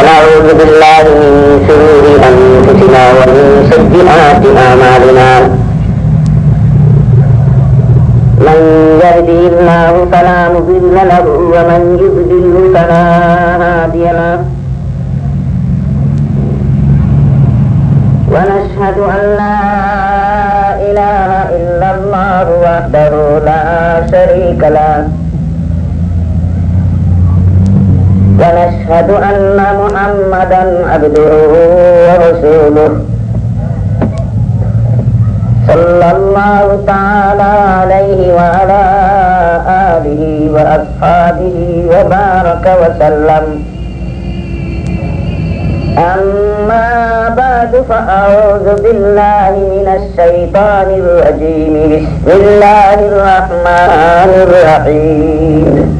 ونعوذ بالله من شرور أنفسنا ومن سيئات أعمالنا. من يهده الله فلا مضل له ومن يضلل فلا هادي له. ونشهد أن لا إله إلا الله وحده لا شريك له. ونشهد أن محمدا عبده ورسوله. صلى الله تعالى عليه وعلى آله وأصحابه وبارك وسلم. أما بعد فأعوذ بالله من الشيطان الرجيم. بسم الله الرحمن الرحيم.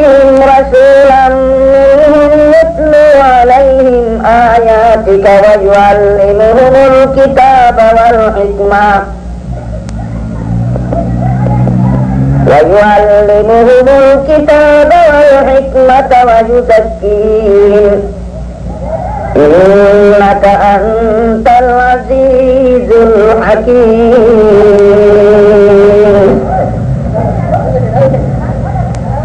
فيهم رسولا منهم يتلو عليهم آياتك ويعلمهم الكتاب والحكمة. ويعلمهم الكتاب والحكمة ويزكيهم. إنك أنت العزيز الحكيم.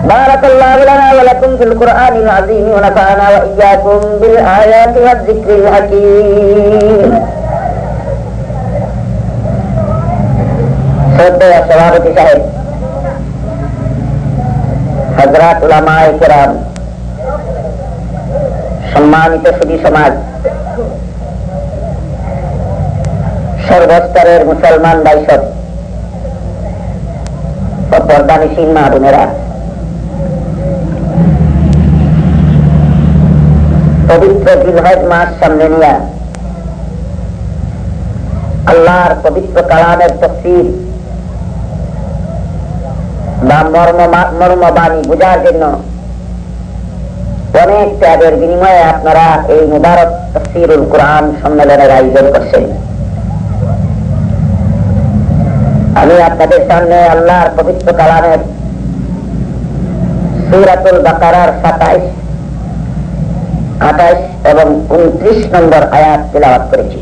بارك الله لنا ولكم في القرآن العظيم ونفعنا وإياكم بالآيات والذكر الحكيم শ্রদ্ধেয় সভাপতি সাহেব হজরত উলামায় কেরাম সম্মানিত সুদী সমাজ সর্বস্তরের মুসলমান বাইসব ও পর্দানিসীন মা বোনেরা পবিত্র জিলহজ মাস সামনে নিয়ে আল্লাহর পবিত্র কালামের তফসির বা মর্ম মর্মবাণী বোঝার জন্য অনেক ত্যাগের বিনিময়ে আপনারা এই মুবারক তফসিরুল কোরআন সম্মেলনের আয়োজন করছেন। আমি আপনাদের সামনে আল্লাহর পবিত্র কালামের সুরাতুল বাকারার সাতাইশ আঠাইশ এবং উনত্রিশ নম্বর আয়াত তিলাবাত করেছি।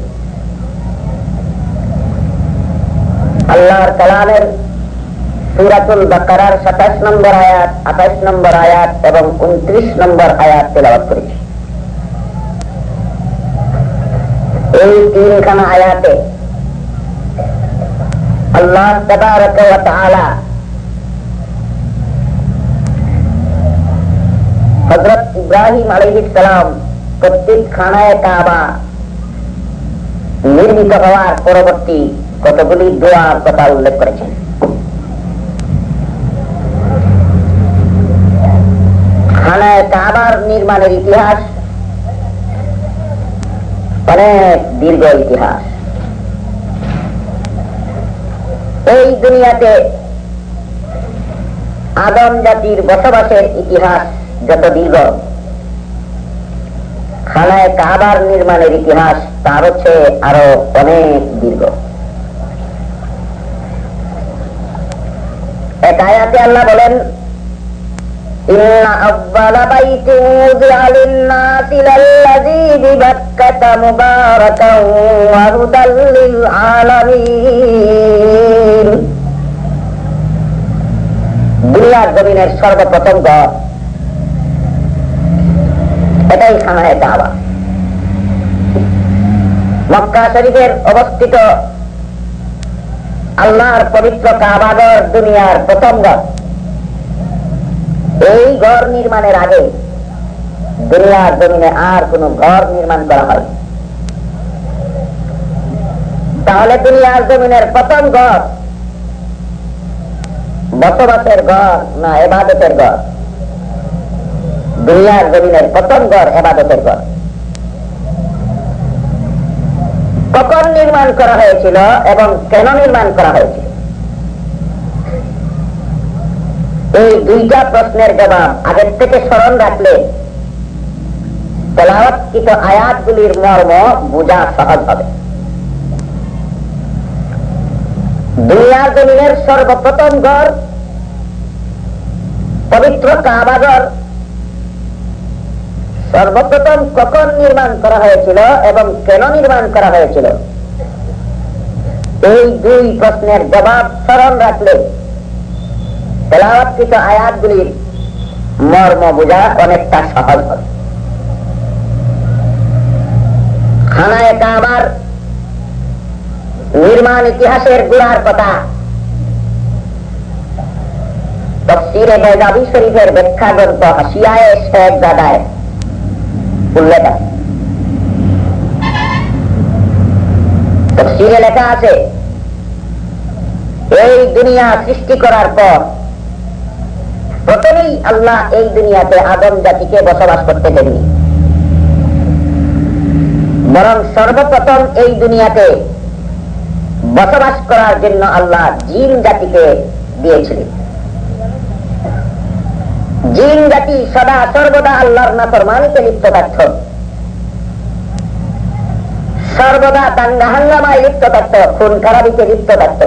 আল্লাহর কালামের সুরাতুল বাকারার সাতাশ নম্বর আয়াত, আঠাশ নম্বর আয়াত এবং উনত্রিশ নম্বর আয়াত তেলাবাত করেছি। এই তিনখানা আয়াতে আল্লাহ হজরত ইব্রাহিম আলহিসাম কর্তৃক খানায় কাবা নির্মিত হওয়ার পরবর্তী কতগুলি দোয়ার কথা উল্লেখ করেছেন? নির্মাণের ইতিহাস, অনেক দীর্ঘ ইতিহাস। এই দুনিয়াতে আদম জাতির বসবাসের ইতিহাস যত দীর্ঘ খানায় কাবার নির্মাণের ইতিহাস তার হচ্ছে আরো অনেক দীর্ঘ এক আয়াতে আল্লাহ বলেন إن أول بيت وضع للناس للذي ببكة مباركا وهدى للعالمين দুনিয়ার জমিনের সর্বপ্রথম ঘর এটাই খানায় কাবা মক্কা শরীফের অবস্থিত আল্লাহর পবিত্র কাবাগর দুনিয়ার প্রথম ঘর। এই ঘর নির্মাণের আগে দুনিয়ার জমিনে আর কোন ঘর নির্মাণ করা হয় তাহলে দুনিয়ার জমিনের প্রথম ঘর বসবাসের ঘর না এবাদতের ঘর? দুনিয়ার জমিনের প্রথম ঘর এবাদতের ঘর। কখন নির্মাণ করা হয়েছিল এবং কেন নির্মাণ করা হয়েছিল? এই দুইটা প্রশ্নের জবাব আগের থেকে স্মরণ রাখলে তেলাওয়াতকৃত আয়াতগুলির মর্ম বোঝা সহজ হবে। দুনিয়ার জমিনের সর্বপ্রথম ঘর পবিত্র কাবাগর সর্বপ্রথম কখন নির্মাণ করা হয়েছিল এবং কেন নির্মাণ করা হয়েছিল? এই দুই প্রশ্নের জবাব স্মরণ রাখলে তেলাওয়াতকৃত আয়াতগুলির মর্ম বোঝা অনেকটা সহজ হবে। খানায় কাবার নির্মাণ ইতিহাসের গুড়ার কথা তফসিরে বেদাবি শরীফের ব্যাখ্যা গ্রন্থ হাসিয়ায় শেখ দাদায় উল্লেখ আছে তফসিরে লেখা আছে, এই দুনিয়া সৃষ্টি করার পর প্রথমেই আল্লাহ এই দুনিয়াতে আদম জাতিকে বসবাস করতে দেননি। বরং সর্বপ্রথম এই দুনিয়াতে বসবাস করার জন্য আল্লাহ জিন জাতিকে দিয়েছিলেন। জিন জাতি সদা সর্বদা আল্লাহর লিপ্ত থাকত। সর্বদা দাঙ্গা হাঙ্গামায় লিপ্ত থাকত, খুন খারাপিতে লিপ্ত থাকত।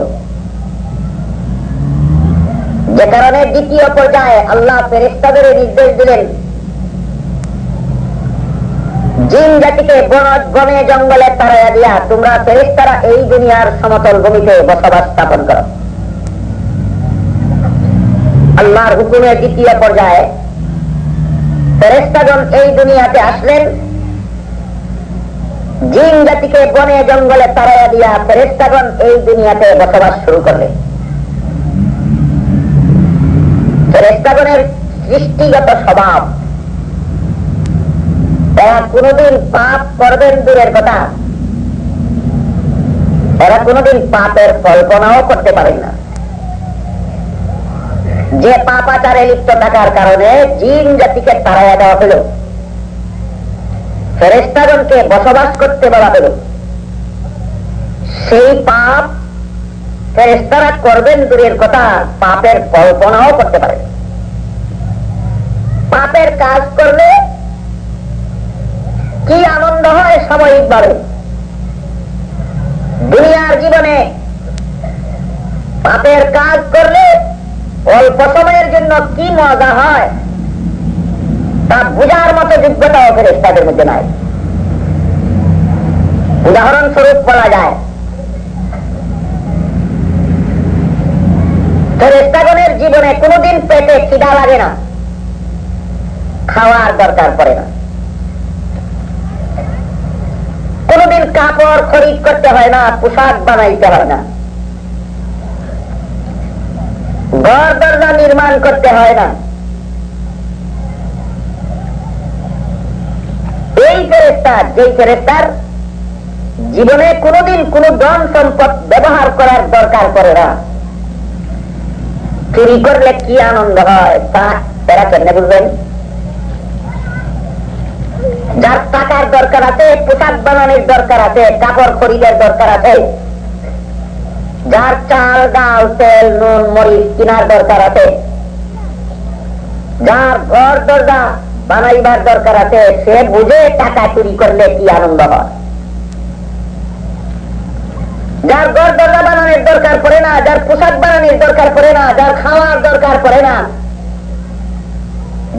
যে কারণে দ্বিতীয় পর্যায়ে আল্লাহ ফেরিস্তাদের নির্দেশ দিলেন, জিন জাতিকে বনে জঙ্গলে তারাইয়া দিয়া তোমরা ফেরিস্তারা এই দুনিয়ার সমতল ভূমিতে বসবাস স্থাপন করো। আল্লাহর হুকুমে দ্বিতীয় পর্যায়ে ফেরেস্তাগণ এই দুনিয়াতে আসলেন। জিন জাতিকে বনে জঙ্গলে তারাইয়া দিয়া ফেরেস্তাগণ এই দুনিয়াতে বসবাস শুরু করলেন। ফেরেস্তাগণের সৃষ্টিগত স্বভাব। এরা কোনদিন পাপ করবেন দূরের কথা। এরা কোনদিন পাপের কল্পনাও করতে পারেন না। যে পাপাচারে লিপ্ত থাকার কারণে জিন জাতিকে তাড়াইয়া দেওয়া হল ফেরেস্তাগণকে বসবাস করতে বলা হল সেই পাপ ফেরেস্তারা করবেন দূরের কথা, পাপের কল্পনাও করতে পারে পাপের কাজ করলে কি আনন্দ হয় সাময়িক ভাবে দুনিয়ার জীবনে পাপের কাজ করলে অল্প সময়ের জন্য কি মজা হয়? তা বোঝার মতো যোগ্যতাও মধ্যে নাই। উদাহরণস্বরূপ বলা যায় ফেরেস্তাগণের জীবনে কোনোদিন পেটে খিদা লাগে না, খাওয়ার দরকার পড়ে না। কোনদিন কাপড় খরিদ করতে হয় না, পোশাক বানাইতে হয় না। ঘর দরজা নির্মাণ করতে হয় না। এই ফেরেস্তার যেই ফেরেস্তার জীবনে কোনদিন কোন ধন সম্পদ ব্যবহার করার দরকার পড়ে না। চুরি করলে কি আনন্দ হয় তা তারা কেন বুঝবেন? যার টাকার দরকার আছে, পোশাক বানানোর দরকার আছে, কাপড় খরিদের দরকার আছে যার চাল, ডাল, তেল, নুন, মরিচ কিনার দরকার আছে। যার ঘর, দরজা বানাইবার দরকার আছে, সে বুঝে টাকা চুরি করলে কি আনন্দ হয়। যার ঘর, দরজা বানানোর দরকার পড়ে না, যার পোশাক বানানোর দরকার পড়ে না, যার খাওয়ার দরকার পড়ে না,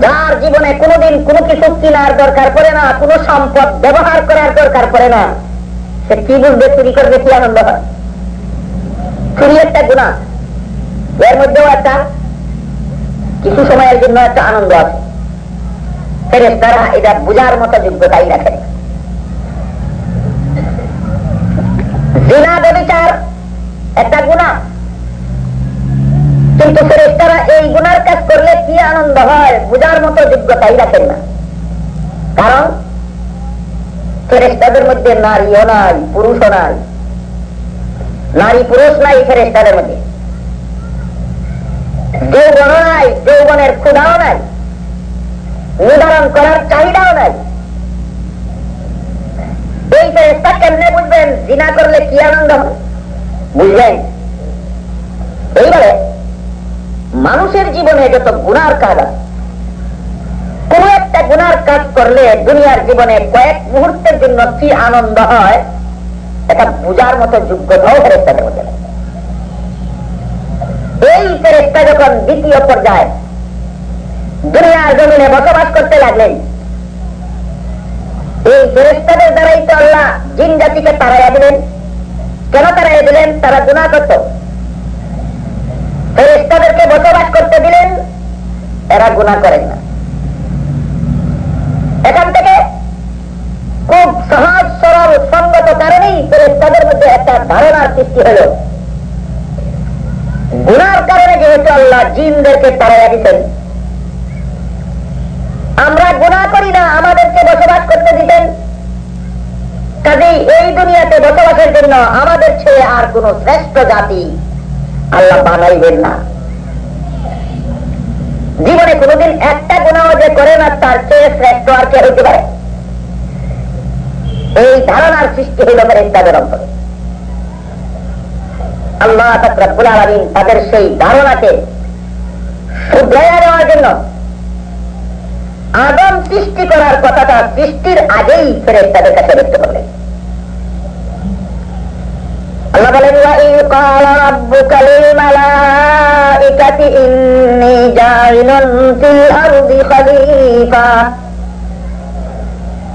যার জীবনে কোনোদিন কোনো কিছু কেনার দরকার পড়ে না, কোনো সম্পদ ব্যবহার করার দরকার পড়ে না, সে কি বুঝবে, চুরি করবে, কি আনন্দ হয়? কিছু সময়ের জন্য একটা আনন্দ আছে। তারা এটা বুঝার মতো যোগ্যতাই একটা গুণা। কিন্তু ফেরেস্তারা এই গুণার কাজ করলে কি আনন্দ হয় বোঝার মতো যোগ্যতাই রাখেন না। কারণ ফেরেস্তাদের মধ্যে নারীও নাই, পুরুষও নাই। নারী পুরুষ নাই ফেরেস্তাদের মধ্যে। যৌবন নাই, যৌবনের ক্ষুধাও নাই নিবারণ করার চাহিদাও নাই। এই ফেরেস্তা কেমনে বুঝবেন? জিনা করলে কি আনন্দ বুঝলেন? এইবারে মানুষের জীবনে যত গুনার কাজ আছে, কোন একটা গুনার কাজ করলে দুনিয়ার জীবনে কয়েক মুহূর্তের জন্য কি আনন্দ হয়? এটা বোঝার মতো যোগ্যতাও ফেরেস্তাদের মধ্যে। এই ফেরেস্তা যখন দ্বিতীয় পর্যায়ে দুনিয়ার জমিনে বসবাস করতে লাগলেন, এই ফেরেস্তাদের দ্বারাই তো আল্লাহ জিন জাতিকে তাড়াইয়া দিলেন। কেন তাড়াইয়া দিলেন? তারা গুণা করত। ফেরেস্তাদেরকে বসবাস করতে দিলেন, এরা গুণা করেন না। এখান থেকে সঙ্গত কারণেই ফেরেস্তাদের মধ্যে একটা ধারণার সৃষ্টি হল। গুণার কারণে যেহেতু আল্লাহ জিনদেরকে তাড়াইয়া দিতেন আমরা গুণা করি না, আমাদেরকে বসবাস করতে দিতেন। কাজেই এই দুনিয়াতে বসবাসের জন্য আমাদের ছেড়ে আর কোন শ্রেষ্ঠ জাতি আল্লাহ বানাইবেন না। জীবনে কোনোদিন একটা গুণাও যে করে না, তার চেয়ে শ্রেষ্ঠ আর কে হইতে পারে? এই ধারণার সৃষ্টি হইল তাদের অন্তরে আল্লাহ তাকরাবুল আলমিন তাদের সেই ধারণাকে শুধরাইয়া দেওয়ার জন্য আদম সৃষ্টি করার কথাটা সৃষ্টির আগেই ফেরে তাদের কাছে ব্যক্ত করলেন আল্লাহ বলেন وَإِذْ قَالَ رَبُّكَ لِلْمَلَائِكَةِ إِنِّي جَاعِلٌ فِي الْأَرْضِ خَلِيفَةً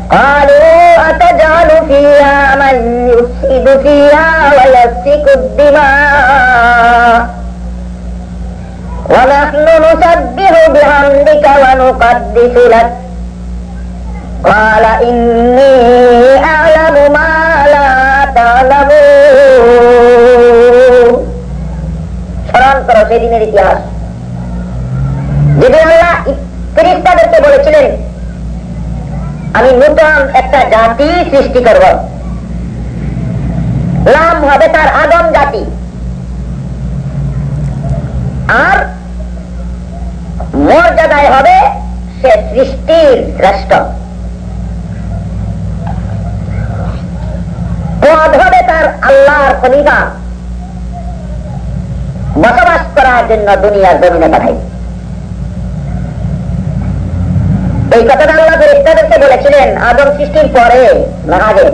قالوا أتجعل فيها من يفسد فيها ويسفك الدماء ونحن نسبح بحمدك ونقدس لك قال إني أعلم ما لا تعلمون স্মরণ করো সেদিনের ইতিহাস যেদিন আল্লাহ ফিরিস্তাদেরকে বলেছিলেন আমি নূতন একটা জাতি সৃষ্টি করব। নাম হবে তার আদম জাতি। আর মর্যাদায় হবে সে সৃষ্টির শ্রেষ্ঠ। পদ হবে তার আল্লাহর খলিফা। বসবাস করার জন্য দুনিয়ার জমিনে পাঠাই। এই কথাটা আল্লাহ ফেরেস্তাদেরকে বলেছিলেন আদম সৃষ্টির পরে না আগে।